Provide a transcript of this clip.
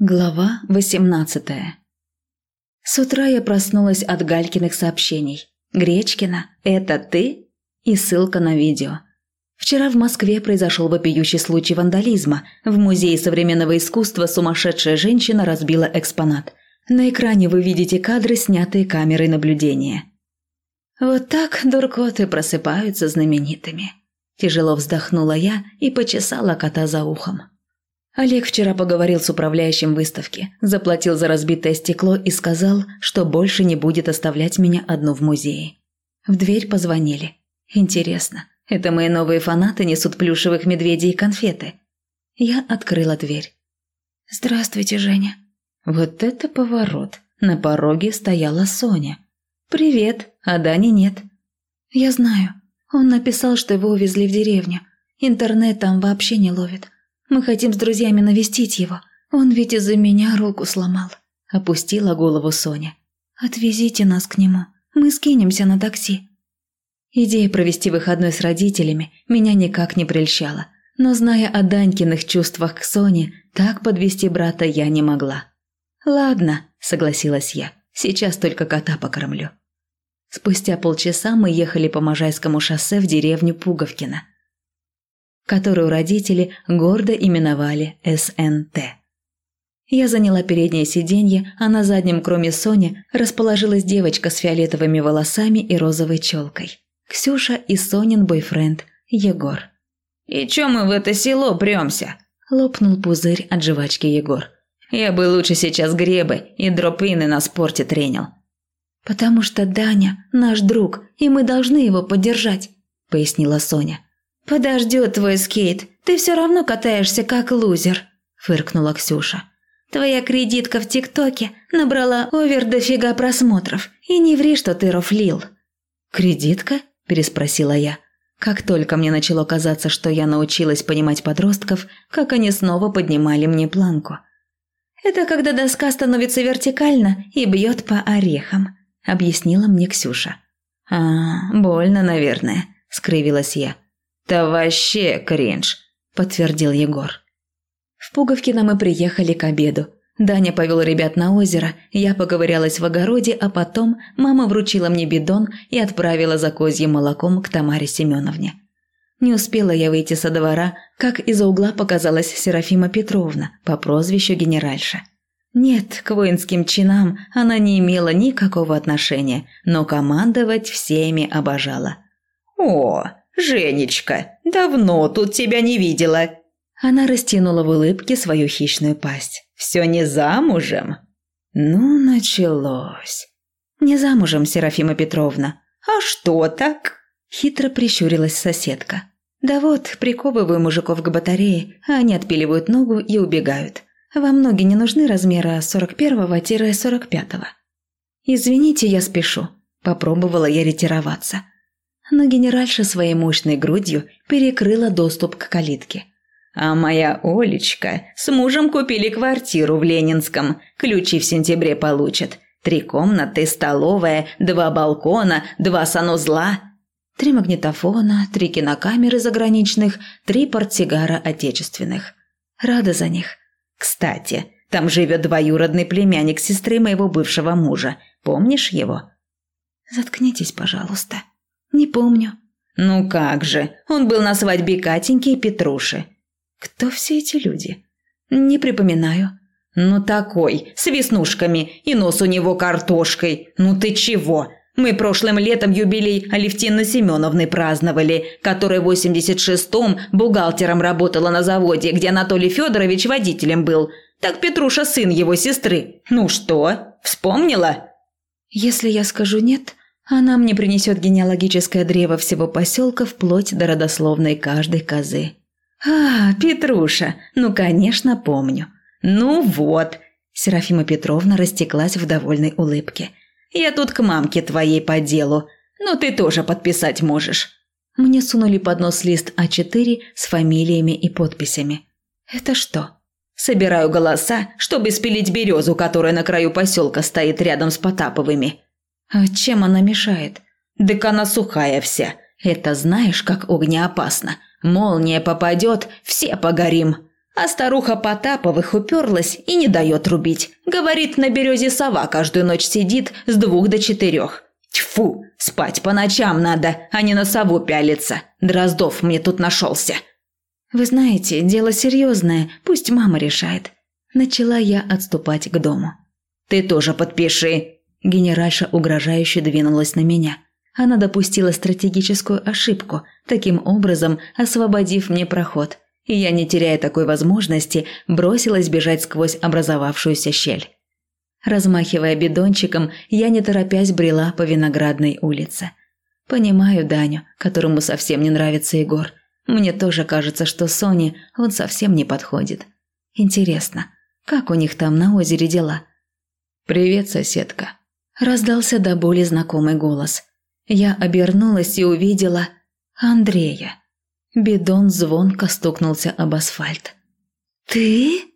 Глава 18 С утра я проснулась от Галькиных сообщений. «Гречкина, это ты?» И ссылка на видео. Вчера в Москве произошел вопиющий случай вандализма. В Музее современного искусства сумасшедшая женщина разбила экспонат. На экране вы видите кадры, снятые камерой наблюдения. Вот так дуркоты просыпаются знаменитыми. Тяжело вздохнула я и почесала кота за ухом. Олег вчера поговорил с управляющим выставки, заплатил за разбитое стекло и сказал, что больше не будет оставлять меня одну в музее. В дверь позвонили. Интересно, это мои новые фанаты несут плюшевых медведей и конфеты? Я открыла дверь. «Здравствуйте, Женя». Вот это поворот. На пороге стояла Соня. «Привет, а Дани нет». «Я знаю. Он написал, что его увезли в деревню. Интернет там вообще не ловит. Мы хотим с друзьями навестить его. Он ведь из-за меня руку сломал». Опустила голову Соня. «Отвезите нас к нему. Мы скинемся на такси». Идея провести выходной с родителями меня никак не прельщала. Но зная о Данькиных чувствах к Соне, так подвести брата я не могла. «Ладно», – согласилась я, – «сейчас только кота покормлю». Спустя полчаса мы ехали по Можайскому шоссе в деревню Пуговкино – которую родители гордо именовали СНТ. Я заняла переднее сиденье, а на заднем, кроме Сони, расположилась девочка с фиолетовыми волосами и розовой челкой. Ксюша и Сонин бойфренд Егор. «И чё мы в это село прёмся?» – лопнул пузырь от жвачки Егор. «Я бы лучше сейчас гребы и дропины на спорте тренил». «Потому что Даня – наш друг, и мы должны его поддержать», – пояснила Соня. «Подождет твой скейт, ты все равно катаешься как лузер», – фыркнула Ксюша. «Твоя кредитка в ТикТоке набрала овер дофига просмотров, и не ври, что ты рофлил». «Кредитка?» – переспросила я. Как только мне начало казаться, что я научилась понимать подростков, как они снова поднимали мне планку. «Это когда доска становится вертикально и бьет по орехам», – объяснила мне Ксюша. «А, больно, наверное», – скривилась я. «Да вообще кринж», – подтвердил Егор. В Пуговкино мы приехали к обеду. Даня повел ребят на озеро, я поговорилась в огороде, а потом мама вручила мне бидон и отправила за козьим молоком к Тамаре Семеновне. Не успела я выйти со двора, как из-за угла показалась Серафима Петровна по прозвищу генеральша. Нет, к воинским чинам она не имела никакого отношения, но командовать всеми обожала. «О, «Женечка, давно тут тебя не видела!» Она растянула в улыбке свою хищную пасть. «Все не замужем?» «Ну, началось!» «Не замужем, Серафима Петровна». «А что так?» Хитро прищурилась соседка. «Да вот, приковываю мужиков к батарее, а они отпиливают ногу и убегают. Вам ноги не нужны размера 41-45?» «Извините, я спешу». Попробовала я ретироваться но генеральша своей мощной грудью перекрыла доступ к калитке. «А моя Олечка с мужем купили квартиру в Ленинском. Ключи в сентябре получат. Три комнаты, столовая, два балкона, два санузла». Три магнитофона, три кинокамеры заграничных, три портсигара отечественных. Рада за них. Кстати, там живет двоюродный племянник сестры моего бывшего мужа. Помнишь его? Заткнитесь, пожалуйста. «Не помню». «Ну как же, он был на свадьбе Катеньки и Петруши». «Кто все эти люди?» «Не припоминаю». «Ну такой, с веснушками, и нос у него картошкой. Ну ты чего? Мы прошлым летом юбилей Алевтины Семеновны праздновали, которая в 86-м бухгалтером работала на заводе, где Анатолий Федорович водителем был. Так Петруша сын его сестры. Ну что, вспомнила?» «Если я скажу «нет», она мне принесет генеалогическое древо всего поселка вплоть до родословной каждой козы. «А, Петруша, ну, конечно, помню. Ну вот!» Серафима Петровна растеклась в довольной улыбке. «Я тут к мамке твоей по делу. Ну, ты тоже подписать можешь». Мне сунули под нос лист А4 с фамилиями и подписями. «Это что?» «Собираю голоса, чтобы спилить березу, которая на краю поселка стоит рядом с Потаповыми. А чем она мешает? Дык она сухая вся. Это знаешь, как огнеопасно. Молния попадет, все погорим. А старуха Потаповых уперлась и не дает рубить. Говорит, на березе сова каждую ночь сидит с двух до четырех. Тьфу, спать по ночам надо, а не на сову пялиться. Дроздов мне тут нашелся. Вы знаете, дело серьезное, пусть мама решает. Начала я отступать к дому. Ты тоже подпиши. Генеральша угрожающе двинулась на меня. Она допустила стратегическую ошибку, таким образом освободив мне проход – и я, не теряя такой возможности, бросилась бежать сквозь образовавшуюся щель. Размахивая бидончиком, я не торопясь брела по виноградной улице. Понимаю Даню, которому совсем не нравится Егор. Мне тоже кажется, что Соне он совсем не подходит. Интересно, как у них там на озере дела? «Привет, соседка», – раздался до боли знакомый голос. Я обернулась и увидела Андрея. Бидон звонко стукнулся об асфальт. «Ты?»